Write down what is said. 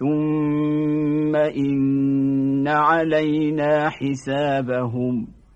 ثم إن علينا حسابهم